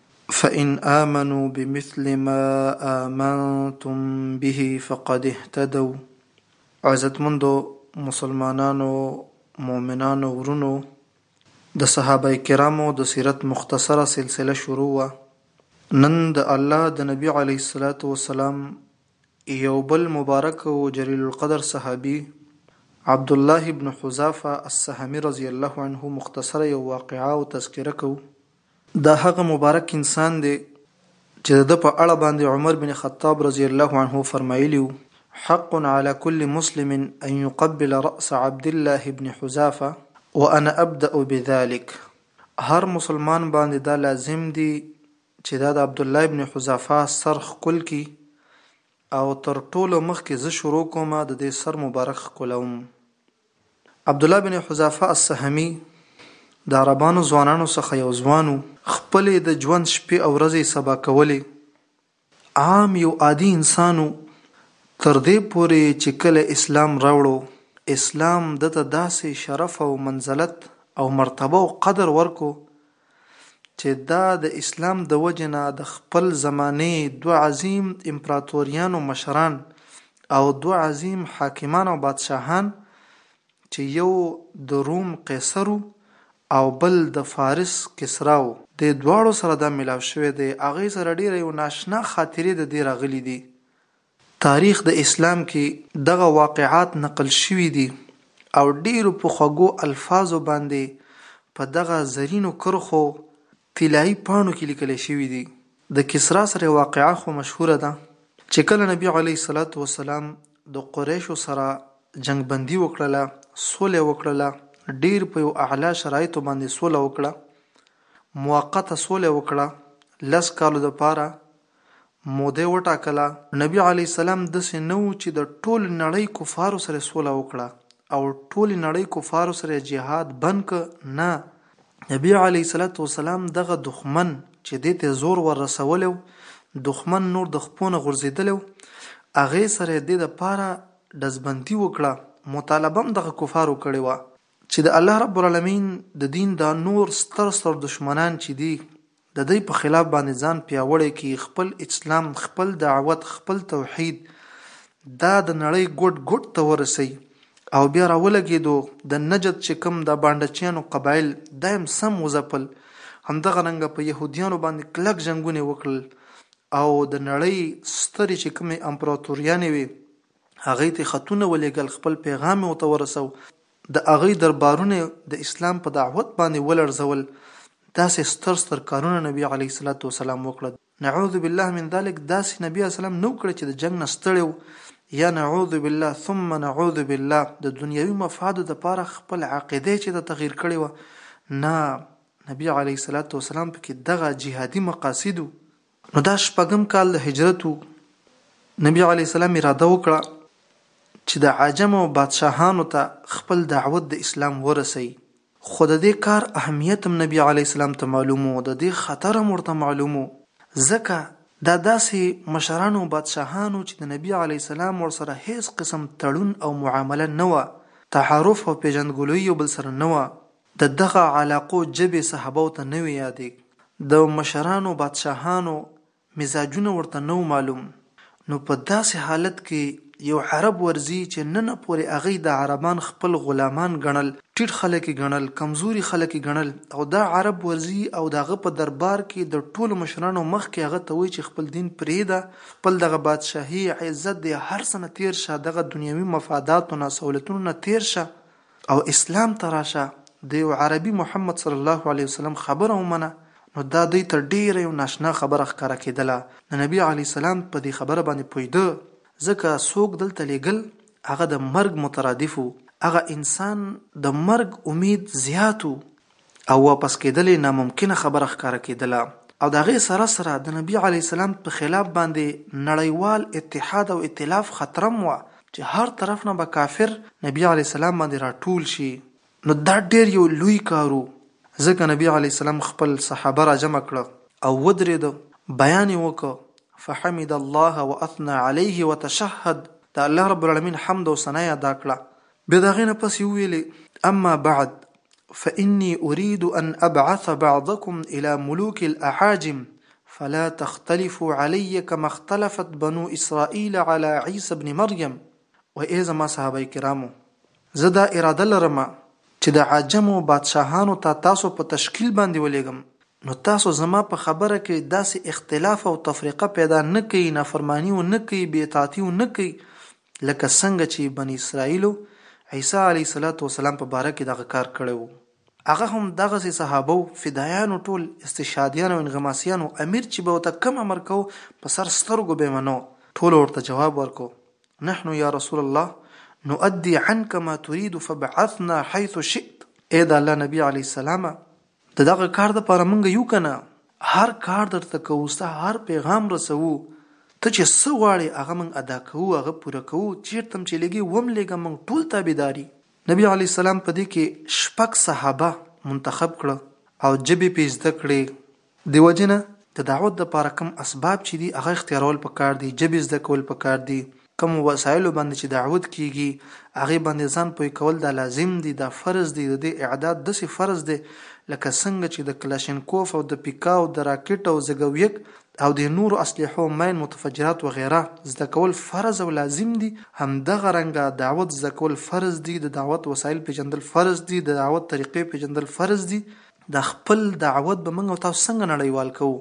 فإن آمنوا بمثل ما آمنتم به فقد اهتدوا عزتمندو مسلمانانو مؤمنانو ورونو د صحابه کرامو د سیرت مختصره سلسله شروع وه نن د الله د نبی علیه الصلاة والسلام یو بل مبارک او جلیل القدر صحابي عبدالله ابن حذافه السهمي رضی الله عنه مختصره یو واقعه او تذکره کوو دا هغه مبارک انسان دی چې د ده په اړه باندې عمر بن خطاب رضی الله عنه فرمایلی وو، حق علی کل مسلم ان یقبل رأس عبدالله بن حذافة وانا ابدأ بذلک، هر مسلمان باندې دا لازم دي چې دا د عبدالله بن حذافة سر ښکل کړي او تر ټولو مخکې زه شروع کوم د دې سر مبارک ښکلوم. عبدالله بن حذافه السهمي د عربانو ځوانانو څخه یو ځوان و، خپلې د ژوند شپې او ورځې یې سبا کولې، عام یو عادي انسان و، تر دې پورې چې کله اسلام راوړو، اسلام ده ته داسې شرف او منزلت او مرتبه او قدر ورکړو، چې دا د اسلام د وجې نه د خپل زمانې دوه عظیم امپراتوریانو مشران او دوه عظیم حاکمان او بادشاهان چې یو د روم قیصر او بل د فارس کسرا و، دې دواړو سره دا ملاو شوی دی، هغوی سره ډېرې یو ناشنا خاطرې د دې راغلي دي تاریخ د اسلام کې دغه واقعات نقل شوي دي او ډېرو په خوږو الفاظو باندې په دغه زرینو کرښو، طلایي پاڼو، کې لیکل شوي دي. د کسرا سره واقعه خو مشهوره ده چې کله نبي علیه الصلوة والسلام د قریشو سره جنګ بندي وکړله، سوله یې وکړله، ډېر په یو اعلی شرایطو باندې سوله وکړه، مؤقته سوله یې وکړه، لس کالو لپاره موده وټاکله. نبي عليه السلام داسې نه وو چې د ټولې نړۍ کفارو سره سوله وکړه او ټولې نړۍ کفارو سره جهاد بند کړ، نه، نبي عليه الصلوة والسلام دغه دښمن چې دې ته زور ور رسولی وو، دښمن نور د خپو نه غورځېدلی وو، هغه سره يې دې لپاره ډزبندي وکړه، مطالبه هم دغه کفارو کړې وه. چې د الله رب العالمين د دين دا نور ستر ستر دښمنان چې دي، د دی په خلاف باندی ځان پیاوړی کی خپل اچلام خپل دعوت خپل توحید دا د نړی ګوټ ګوټ ته ورسی او بیا راولګیدو د نجد چی کوم دا بانډچیانو قبایل دا هم سم وځپل همدغه رنګه په یهودیانو باندی کلک جنګونه وکړل او د نړی ستری چی کومه امپراتوریانی وی هغی ته خطونه ولیږل خپل پیغام ورته ورسو د هغوی دربارونه یې د اسلام په دعوت باندې ولړزول، داسې ستر ستر کارونه نبي علیه الصلوة والسلام وکړه، نعوذ بالله من ذلک، داسې نبي علیه السلام نه وو کړی چې د جنګ نه ستړی وو، یا نعوذ بالله ثم نعوذ بالله د دنیوي مفادو لپاره خپل عقیده یې چېرته تغیر کړې وه، نه، نبي علیه الصلوة والسلام پکې دغه جهادي مقاصد وو. نو دا شپږم کال د هجرت و، نبي علیه السلام اراده وکړه چې د عجمو بادشاهانو ته خپل دعوت د اسلام ورسوي، خو د دې کار اهمیت هم نبي علیه السلام ته معلوم و، د دې خطر هم ورته معلوم و، ځکه دا داسې مشران او بادشاهان وو چې د نبي علیه السلام ورسره هېڅ قسم تړون او معامله نه وه، تعارف او پېژندګلوي یو بل سره نه وه، د دغه علاقو ژبې صحابو ته نه وې یادې، د مشرانو بادشاهانو مزاجونه ورته نه و معلوم، نو په داسې حالت کې یو عرب ورځي چې ننه پورې هغوی دا عربان خپل غلامان ګڼل، ټیټ خلک یې ګڼل، کمزوري خلک یې ګڼل او دا عرب ورځي او د هغه په دربار کې د ټولو مشرانو مخکې هغه ته وایي چې خپل دین پرېږده، خپل دغه بادشاهي، عزت دې هر څه نه تېر شه، دغه دنیوي مفاداتو نه، سهولتونو نه تېر شه. او اسلام ته راشه د یو عربي محمد صلی الله علیه وسلم خبره ومنه نو دا دوی ته ډیره یو ناشنا خبره ښکاره کیدله نو نبی علیه السلام په دې خبره باندې پوهیده ځکه څوک دلته لیږل هغه د مرګ مترادف وو هغه انسان د مرګ امید زیات وو او واپس کېدل یې ناممکنه خبره ښکاره کېدله او د هغې سره سره د نبي علیه السلام په خلاف باندې نړیوال اتحاد او ائتلاف خطرم وه چې هر طرف نه به کافر نبي علیه السلام باندې راټول شي نو دا ډېر یو لوی کار و ځکه نبي علیه السلام خپل صحابه راجمع کړه او ودرېد بیان یې وکړ فحمد الله واثنی علیه وتشهد د الله رب العالمین حمد او ثنا یې ادا کړه بیا د هغې نه پس یې وویلې اما بعد فإني أريد أن أبعث بعضكم إلى ملوك الأعاجم فلا تختلفوا علي كما اختلفت بنو إسرائيل على عيسى بن مريم و ای زما صحابه کرامو زه دا اراده لرم چې د عجمو بادشاهانو ته تاسو په تشکیل باندې ولېږم نو تاسو زما په خبره کې داسې اختلاف او تفریقه پیدا نه کوي نافرمانی و نه کوي بې اطاعتي و نه کوي لکه څنګه چي بني اسرائيلو عيسی عليه الصلوة والسلام په باره کي دغه کار کړی وو. هغه هم دغسي صحابه وو، فدايانو ټول استشهاديان او انغماسيان وو، امير چي به ورته کوم امر کوو په سر سترګو به يې منو. ټولو ورته جواب ورکړو، نحن يا رسول الله نؤدي عنك ما تريد فابعثنا حيث شئت، اې د الله نبي عليه السلامه! د دغه کار د پاره مونږ یو کنه هر کار درته کوو ستا هر پیغام رسوو ته چې څه غواړې هغه مونږ ادا کوو هغه پوره کوو چیرته هم چې لګې وم لګه مونږ ټول تابعداري نبی علی السلام په دې کې شپږ صحابه منتخب کړه او جبې پې زده کړې دی وجنه د دعوت د پاره کم اسباب چې دي هغه اختیارول پکار دي جبې زده کول پکار دي کومو وسایلو باندې چې دعود کیږي هغې باندې ځان پوه کول دا لازم دي دا فرض دي د دې اعداد داسې فرض دی لکه څنګه چې د کلاشینکوف او د پیکا او د راکټ او زګویک او د نورو اسلحو مین متفجرات وغیره زده کول فرض او لازم دي همدغه رنګه دعوت زده کول فرض دي د دعوت وسایل پیژندل فرض دي د دعوت طریقې پیژندل فرض دي دا خپل دعوت به موږ او تاسو څنګه نړیوال کوو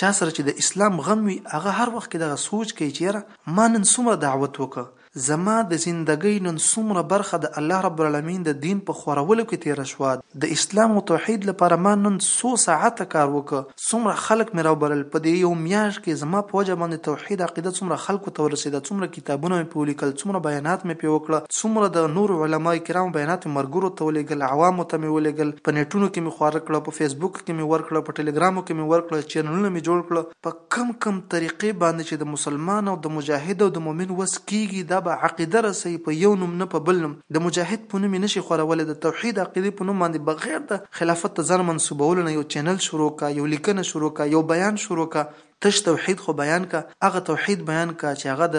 چا سره چې د اسلام غم وي هغه هر وخت کې دغه سوچ کوي چې یاره ما نن څومره دعوت وکړ، زما د زندګۍ نن څومره برخه د الله رب العالمین د دین په خورولو کې تیره شوه، د اسلام او توحید لپاره ما نن څو ساعته کار وکړ، څومره خلک مې راوبلل، په دې یو میاشت کې زما په وجه باندې توحید عقیده څومره خلکو ته ورسیده، څومره کتابونه مې پرې ولیکل، څومره بیانات مې پرې وکړل، څومره د نورو علماء کرامو بیانات مې ملګرو ته ولیږل، عوامو ته مې ولیږل، په نیټونو کې مې خواره کړل، په فیسبوک. فیسبوک کې مې ورکړه په ټیلیګرامو کې مې ورکړه چینلونه مې جوړ کړه په کوم کوم طریقې باندې چې د مسلمان او د مجاهد او د مؤمن وس کیږي دا به عقیده رسوي په یو نوم نه په بل نوم د مجاهد په نوم یې نشي خورولی د توحید عقیدې په نوم باندې بغیر د خلافت ته ځان منسوبولو نه یو چینل شروع که یو لیکنه شروع که یو بیان شروع که تش توحید خو بیان که هغه توحید بیان که چې هغه د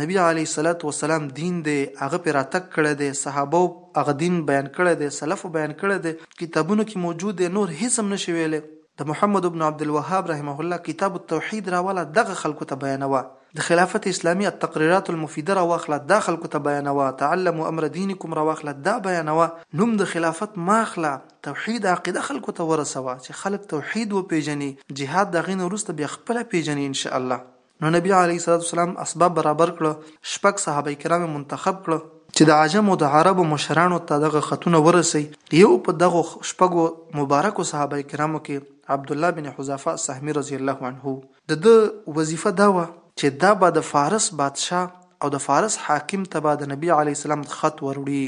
نبی علیه الصلوة والسلام دین دی هغه پرې راتګ کړی دی صحابو هغه دین بیان کړی دی سلفو بیان کړی دی کتابونو کې موجود دی نور هیڅ هم نشې ویلی د محمد ابن عبدالوهاب رحمه الله کتاب التوحید راوله دغه خلکو ته بیانوه د خلافت اسلامی التقریرات المفیده راواخله دا خلکو ته بیانوه تعلموا امر دینکم راواخله دا بیانوه نوم د خلافت مه اخله توحید عقیده خلکو ته ورسوه چی خلک توحید وپیژنی جهاد د هغی نه وروسته بیا خپله پیژنی ان شاء الله نو نبی علیه الصلوة والسلام اسباب برابر کړه شپږ صحابه کرام یې منتخب کړه چی د عجم او د عربو مشرانو ته دغه خطونه ورسی یو په دغو شپږو مبارکو صحابه کرامو کی عبدالله بن حذافه سهمی رضی الله عنه وو د ده وظیفه دا وه چی دا به د فارس بادشاه او د فارس حاکم ته به د نبی علیه السلام خط وروړي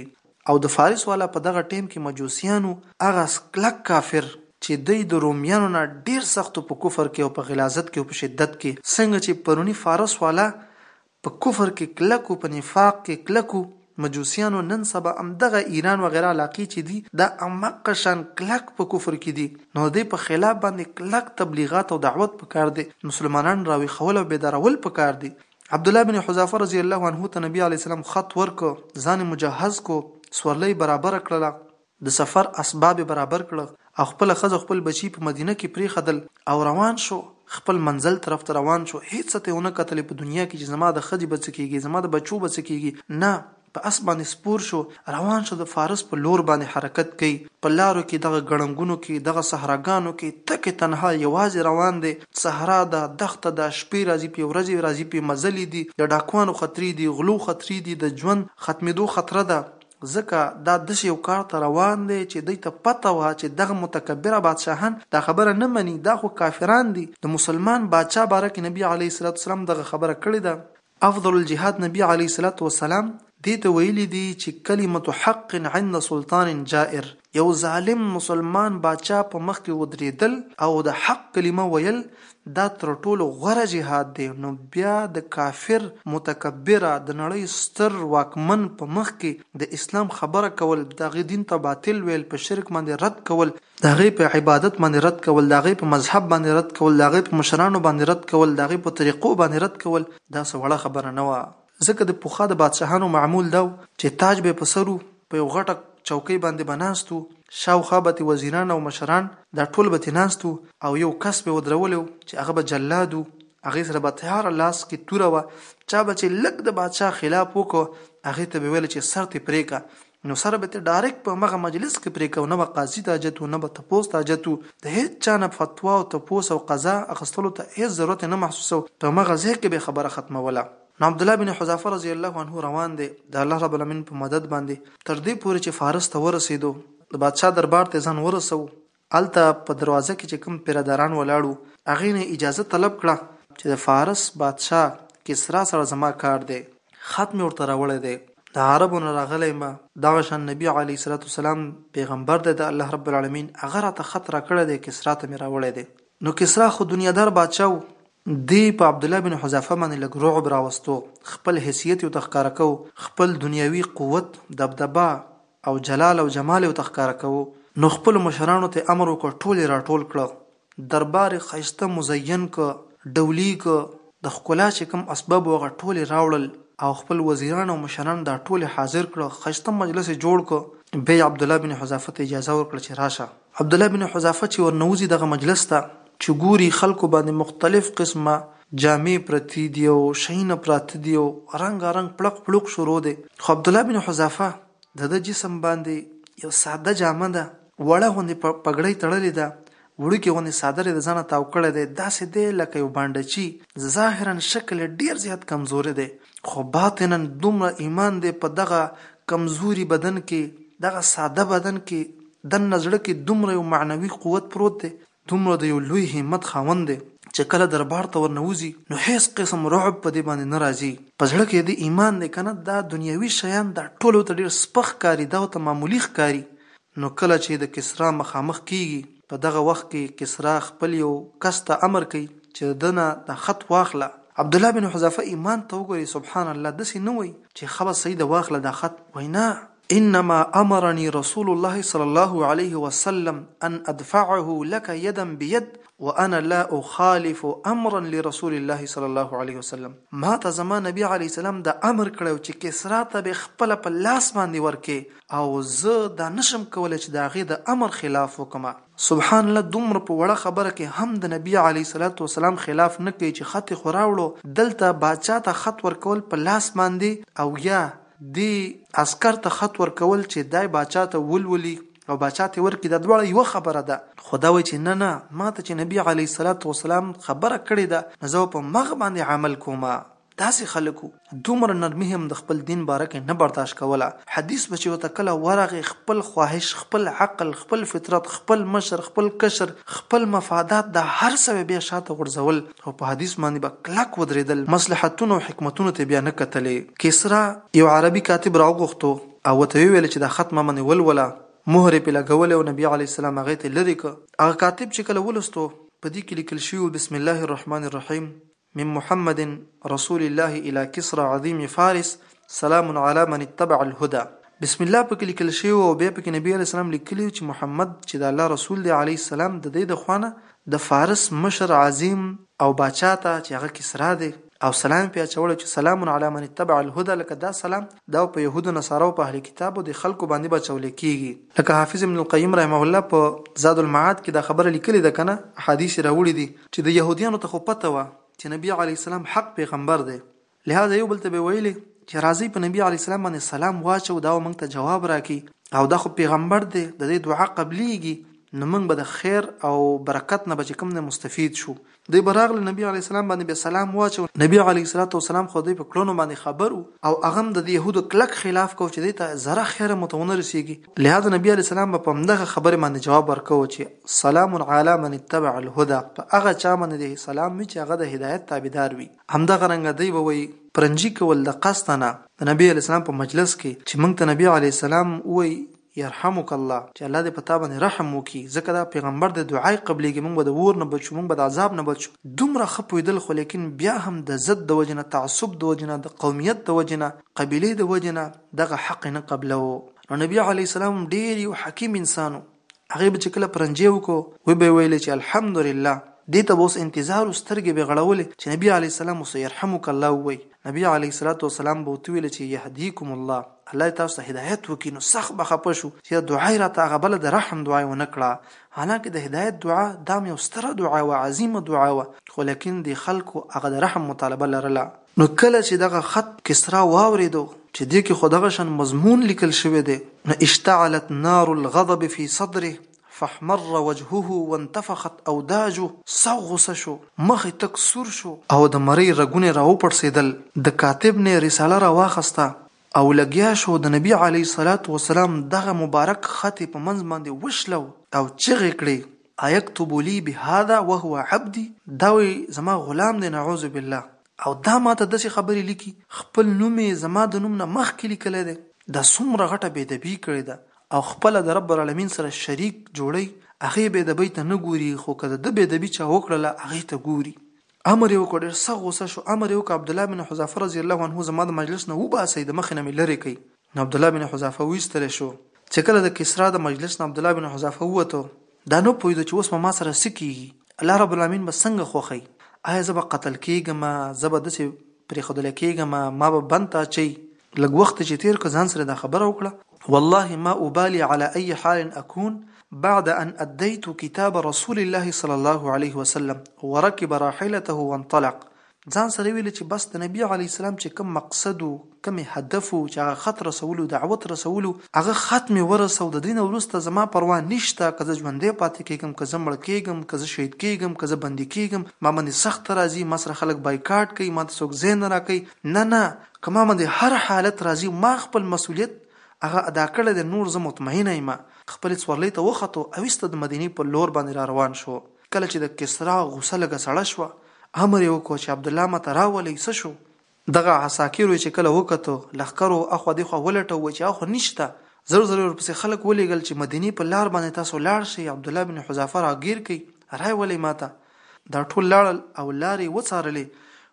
او د فارس والا په دغه ټيم کې مجوسيانو هغه کلک کافر چې دی د روميانو نه ډېر سخت و په کفر کې او په غلاظت کې او په شدت کې څنګه چې پروني فارس والا په کفر کې کلک و په نفاق کې کلک و مجوسيانو نن سبا همدغه ايران وغيره علاقې چې دي دا همغه شان کلک په کفر کې دي نو د دې په خلاف باندې کلک تبليغات او دعوت پکار دی مسلمانان راويښول او بيدارول پکار دي عبد الله بن حذافه رضی الله عنه ته نبی علی السلام خط ورکو ځان مجهز کو سورلۍ برابر کړله د سفر اسباب برابر کړ او خپل خزه خپل بچی په مدینه کې پری خدل او روان شو خپل منزل طرف ته روان شو هیڅ ته ونه کتلې په دنیا کې چې زما د خځې بچ کیږي زما د بچو بچ کیږي نه په اس باندې سپور شو، روان شو د فارس په لور باندې حرکت کوي، په لارو کې دغه ګړنګونو کې، دغه صحراګانو کې تکې تنها یوازې روان دی، صحرا ده، دښته ده، شپې راځي پې ورځې راځي پې مزلې دي، د ډاکوانو خطرې دي، غلو خطرې دي، د ژوند ختمېدو خطره ده، ځکه دا داسې یو کار ته روان دی چې دوی ته پته وه چې دغه متکبره بادشاهان دا خبره نه مني، دا خو کافران دي، د مسلمان باچا باره کې نبي علیه السلام دغه خبره کړې ده. افضل الجهاد نبی علیه الصلوة والسلام دې ته ویلي دي چې کلمة حق عند سلطان جائر یو ظالم مسلمان باچا په مخ کې ودریدل او د حق کلمه ویل دا تر ټولو غوره جهاد دی نو بیا د کافر متکبره د نړۍ ستر واکمن په مخ کې د اسلام خبره کول د هغه دین ته باطل ویل په شرک باندې رد کول د هغه په عبادت باندې رد کول، د هغه په مذهب باندې رد کول، د هغه په مشرانو باندې رد کول، د هغه په طریقو باندې رد کول دا څه وړه خبره نه وه. ځکه د پخوا د بادشاهانو معمول دا و چې تاج به یې په سر و، په یو غټه چوکۍ باندې به ناست و، شاوخوا به ترې وزیران او مشران دا ټول به ترې ناست و او یو کس به یې ودرولی و چې هغه به جلاد و، هغه سره به تیاره لاس کې توره وه، چا به چې لږ د بادشاه خلاف وکړ هغه ته به یې ویل چې سر ترې پرې کړه، نو سره به ته ډارک په همغه مجلس کې پرې کو نه به قاضي ته حاجت و نه به تپوس ته حاجت و د هېڅ چا نه فتوا او تپوس او قضا اخستلو ته هېڅ ضرورت یې نه محسوسو په همغه ځای کې به یې خبره ختموله. نو عبدالله بن حذافه رضی الله عنه روان دی د الله رب العالمین په مدد باندې تر دې پورې چې فارس ته ورسېدو د بادشاه دربار ته یې ځان ورسوو هلته په دروازه کې چې کوم پیره داران ولاړ وو، هغوی نه اجازه طلب کړه چې د فارس بادشاه کسرا سره زما کار دی، خط مې ورته راوړی دی، د عربو نه راغلی یم، دغه شان نبي علیه الصلوة والسلام پیغمبر دی د الله رب العلمین، هغه راته خط راکړی دی، کسرا ته مې راوړی دی. نو کسرا خو دنیادار بادشاه وو، دې په عبدالله بن حذافه باندې لږ رعب راوستو، خپل حیثیت یې ورته ښکاره کوو، خپل دنیاوي قوت، دبدبه، او جلال او جمال ورته ښکاره کوو نو خپلو مشرانو ته امر وکړ ټول یې راټول کړه دربار یې ښایسته مزین کړ ډولي یې کړ د ښکلا چې کوم اسباب وو هغه ټول یې راوړل او خپل وزیران او مشران دا ټول یې حاضر کړه ښایسته مجلس یې جوړ کړ بیا یې عبدالله بن حذافه ته اجازه ورکړه چې راشه عبدالله بن حذافه چې ورنوځي دغه مجلس ته چې ګوري خلکو باندې مختلف قسمه جامې پرتې دي او شيونه پراته دي او رنګا رنګ پړق پړوق شروع دی خو عبدالله بن حذافه دده جسم باندې يو ساده جامه ده وړه غوندې پګړۍ تړلې ده وړوکې غوندې څادر يې د ځانه تاو کړی دی داسې دی لکه يو بانډچي ظاهرا شکل يې ډېر زيات کمزوری دی خو باطناً دومره ایمان دی په دغه کمزوري بدن کې، دغه ساده بدن کې، دننه زړه کې دومره یو معنوي قوت پروت دی، دومره د یو لوی همت خاوند دی، چې کله دربار ته ورنوځي، نو هېڅ قسم رعب په دې باندې نه راځي. په زړه کې دې ایمان دی، کنه دا دنیوي شیان دا ټولو ته ډېر سپک ښکاري، دا ورته معمولي ښکاري، نو کله چي د کسرا مخامخ کيږي په دغه وخت کي کسرا خپل يو کس ته امر کوي چي د ده نه دا خط واخله. عبدالله بن حذافه ايمان ته وګوري سبحان الله داسي نه وايي چي ښه بس سيده واخله دا خط وايي نه. انما امرني رسول الله صلی الله عليه وسلم ان ادفعه لک يدا بيد وانا لا اخالف امرا لرسول الله صلی الله عليه وسلم ماته زما نبي عليه السلام دا امر کړی وو چي کسرا ته به خپله په لاس باندي ورکړې او زه دا نشم کولی چې د هغې د امر خلاف وکړم. سبحان الله دومره په وړه خبره کې هم د نبي عليه الصلوة والسلام خلاف نه کوي چې خط يې خو راوړو دلته باچا ته خط ورکول په لاس باندې او يا دې عسکر ته خط ورکول چې دای باچا ته ولولي او باچا ته ورکړي دا دواړه يوه خبره ده. خو دا وايي چې نه نه ماته چې نبي عليه الصلوة والسلام خبره کړې ده نو زه به په همغه باندې عمل کوم. داسې خلکو دومره نرمي هم د خپل دين باره کې نه برداشت کوله، حديث به چې ورته کله ورغی خپل خواهش، خپل عقل، خپل فطرت، خپل مشر، خپل کشر، خپل مفادات دا هر څه به بيا شاته غورځول او په حديث باندې به کلک ودرېدل، مصلحتونو او حکمتونو ته يې بيا نه کتلې. کسرا يو عربي کاتب راوغوښتو او ورته يې وويل چې دا خط ما باندې ولوله، مهر يې پرې لګولی او نبي عليه السلام هغه ترې لرې کړ، هغه کاتب چې کله ولوستو په دې کې ليکل شوي وو، بسم الله الرحمن الرحيم، من محمد رسول الله الى کسرا عظیم فارس سلام علی من اتبع الهدی بسم الله پکې لیکل شوی او بیا پکې نبی علیه السلام لیکلی چې محمد چې د الله رسول دی علیه السلام د دی د خوا نه د فارس مشر عظیم او باچا ته چې هغه کسرا دی او سلام پې اچولی چې سلام علی من اتبع الهدی لکه دا سلام دا په یهودو نصارو او په اهل کتابو د خلکو باندې به اچولی کیږي لکه حافظ ابن القیم رحمه الله په زاد المعاد کې دا خبره لیکلې ده کنه احادیث یې راوړي دي چې د یهودیانو ته خو پته وه چې نبي علیه السلام حق پیغمبر دی لهذا یو بل ته به ویلې چې راځئ په نبي علیه السلام باندې سلام واچو دا موږ ته جواب راکي او دا خو پیغمبر دی د دې دعا قبليږي نو موږ به د خیر او برکت نه بچ کوم نه مستفید شو دی براغله نبی علی السلام باندې به سلام واچو نبی علی صلوات و سلام خو دی په کلونو باندې خبرو او هغه د يهودو کلک خلاف کو چې دی ته زره خیر متونه رسیږي لهذا نبی علیه السلام به په همدغه خبرې باندې جواب ورکوو چې سلام علی من اتبع الهدى په هغه چا باندې دې سلام وي چې هغه د هدایت تابعدار وي همدغه رنګه دی به وایي پرنجي کول د قصد نه د نبی علیه السلام په مجلس کې چې موږ ته نبی علیه السلام وایي یرحمک الله چې الله دې په تا باندې رحم وکړي ځکه دا پیغمبر د دعای قبلېږي موږ به د اور نه بچو موږ به د عذاب نه بچو دومره ښه پوهېدل خو لیکن بیا هم د ضد د وجې نه تعصب د وجې نه د قومیت د وجې نه قبیلې د وجې نه دغه حق نه قبلو نو نبی علی السلام ډیر یو حکیم انسانو هغه به چې کله پرنجې وکړو وی به ویل چې الحمدلله دې ته اوس انتظار سترګې به غړولې چې نبی علی السلام اوس يرحمک الله وای نبی علی صلوات و سلام به وتویل چې يهديكم الله الله تاسو ته هدایت وکړي نو سخت به خپه شو چې دا دعا یې راته هغه بله د رحم دعا یې ونه کړه حالانکه د هدایت دعا دا یو ستره دعا وه عظیمه دعا وه خو لیکن د خلکو هغه د رحم مطالبه لرله نو کله چې دغه خط کسرا واورېد چې دې کې خو دغه شان مضمون لیکل شوی دی، نو اشتعلت نار الغضب فی صدره فاحمر وجهه وانتفخت اوداجه، سخت غوسه شو، مخ یې تک سور شو او د مرۍ رګونه یې راوپړسېدل، د کاتب نه یې رساله راواخسته او لګیا شو د نبی علیه الصلوة والسلام دغه مبارک خط یې په منځ باندې وشلو او چغې کړې، ایکتب لی بهذا وهو عبدی، دا وایي زما غلام دی نعوذ بالله او دا ماته داسې خبرې لیکي، خپل نوم یې زما د نوم نه مخکې لیکلی دی، دا څومره غټه بې ادبي کړې ده او خپله د رب العالمین سره شریک جوړوي، هغې بې ادبۍ ته نه ګوري خو که د ده بې ادبي چا وکړله هغې ته ګوري، امر یې وکړ، ډېر سخت غوسه شو، امر یې وکړ، عبدالله بن حذافه رضي الله عنه زما د مجلس نه وباسئ، د مخې نه مې لرې کړئ. نو عبدالله بن حذافه وایستل شو. چې کله د کسرا د مجلس نه عبدالله بن حذافه ووتو، دا نه پوهېدو چې اوس به ما سره څه کېږي، الله رب العالمین به څنګه خوښوي، ایا زه به قتل کېږم، زه به داسې پرېښودل کېږم، ما به بند ته اچوي، لږ وخت چې تېر کړ ځان سره دا خبره وکړه. والله ما ابالي على اي حال اكون بعد ان اديت کتاب رسول الله صلی الله عليه وسلم ورکب راحلته وانطلق ځان سره يې ويل چې بس د نبي عليه السلام چې کوم مقصد و کوم هدف و چې هغه خط رسولو دعوت رسولو هغه خط مې ورسو د دې نه وروسته زما پروا نشته که زه ژوندی پاتې کېږم که زه مړ کېږم که زه شهيد کېږم که زه بندي کېږم ما باندې سخته راځي ما سره خلک بايکاټ کوي ماته څوک ځای نه راکوي نه نه که ما باندې هر حالت راځي ما خپل مسولیت هغه ادا کړی دی نور زه مطمئنه یم خپلې څورلۍ ته وختو اویسته د مدینې په لور باندې را روان شو کله چې د کسرا غوسه لږه سړه شوه امر یې وکړو چې عبدالله ماته راولئ څه شو؟ دغه عساکرو یې چې کله وکتو لښکرو اخوا دیخوا ولټوو چې اخوا نشته زر زر یې ورپسې خلک ولیږل چې مدینې په لار باندې تاسو لاړ شئ عبدالله بن حذافه راګیر کړئ راولئ ماته دا ټول لاړل او لار یې وڅارلې،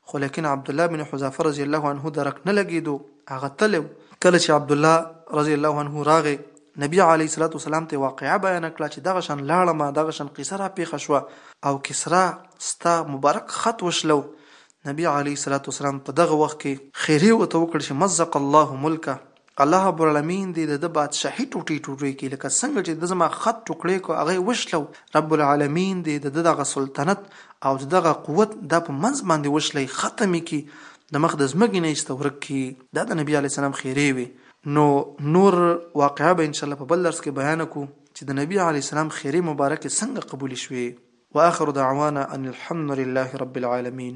خو لیکن عبدالله بن حذافه رضی الله عنه درک نه لګیدو، هغه تللی و. کله چې عبدالله رضی الله عنه راغی، نبی علیه الصلوة والسلام ته یې واقعه بیانه کړه چې دغه شان لاړم، دغه شان قصه را پیښه شوه او کسرا ستا مبارک خط وشلو، نبی علیه الصلوة والسلام په دغه وخت کې خیری ورته وکړ چې مزق الله ملکه، الله رب العالمین دې د ده بادشاهي ټوټې ټوټې کړي لکه څنګه چې د زما خط ټوکړې کو هغه وشلو رب العالمین دې د دغه سلطنت او دغه قوت دا په منځ باندې وشلې ختمې کی د مخ د ځمکې نه ایسته ورک کی دا د نبی علی السلام خیرې وي نو نور واقعا به ان شاء الله په بل درس کې بیان کو چې د نبی علی السلام خیرې مبارکه څنګه قبول شوي واخر دعوانا ان الحمد لله رب العالمین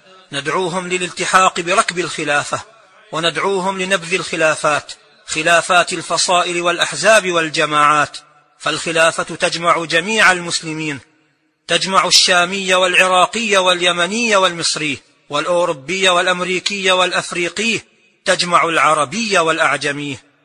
ندعوهم للالتحاق بركب الخلافة وندعوهم لنبذ الخلافات خلافات الفصائل والأحزاب والجماعات فالخلافة تجمع جميع المسلمين تجمع الشامي والعراقي واليمني والمصري والأوروبي والأمريكي والأفريقي تجمع العربي والأعجمي